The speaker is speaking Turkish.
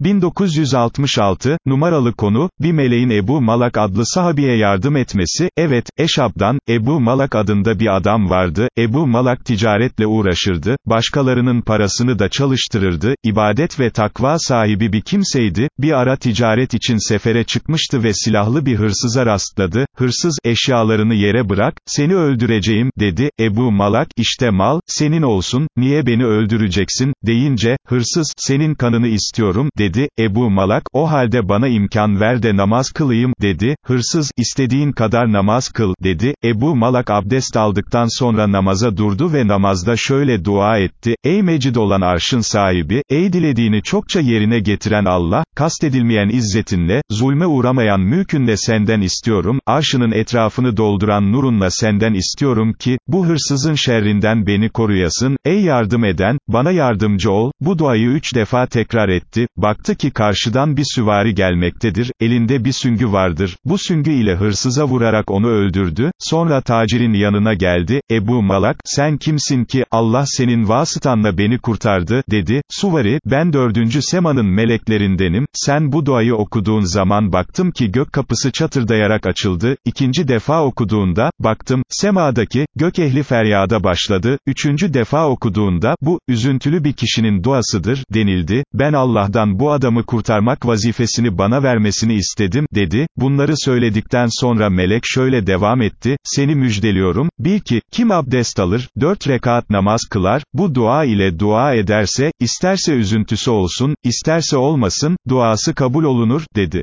1966, numaralı konu, bir meleğin Ebu Malak adlı sahabiye yardım etmesi, evet, Eşab'dan, Ebu Malak adında bir adam vardı, Ebu Malak ticaretle uğraşırdı, başkalarının parasını da çalıştırırdı, ibadet ve takva sahibi bir kimseydi, bir ara ticaret için sefere çıkmıştı ve silahlı bir hırsıza rastladı, hırsız, eşyalarını yere bırak, seni öldüreceğim, dedi, Ebu Malak, işte mal, senin olsun, niye beni öldüreceksin, deyince, hırsız, senin kanını istiyorum, dedi, Ebu Malak, o halde bana imkan ver de namaz kılayım, dedi, hırsız, istediğin kadar namaz kıl, dedi, Ebu Malak abdest aldıktan sonra namaza durdu ve namazda şöyle dua etti, ey mecid olan arşın sahibi, ey dilediğini çokça yerine getiren Allah, kastedilmeyen izzetinle, zulme uğramayan mülkünle senden istiyorum, arşının etrafını dolduran nurunla senden istiyorum ki, bu hırsızın şerrinden beni koruyasın, ey yardım eden, bana yardımcı ol, bu duayı üç defa tekrar etti, baktı ki karşıdan bir süvari gelmektedir, elinde bir süngü vardır, bu süngü ile hırsıza vurarak onu öldürdü, sonra tacirin yanına geldi, Ebu Malak, sen kimsin ki, Allah senin vasıtanla beni kurtardı, dedi, suvari, ben dördüncü semanın meleklerindenim, sen bu duayı okuduğun zaman baktım ki gök kapısı çatırdayarak açıldı, ikinci defa okuduğunda, baktım, semadaki, gök ehli feryada başladı, üçüncü defa okuduğunda, bu, üzüntülü bir kişinin duasıdır, denildi, ben Allah'tan bu adamı kurtarmak vazifesini bana vermesini istedim, dedi, bunları söyledikten sonra melek şöyle devam etti, seni müjdeliyorum, bil ki, kim abdest alır, dört rekat namaz kılar, bu dua ile dua ederse, isterse üzüntüsü olsun, isterse olmasın, duası kabul olunur, dedi.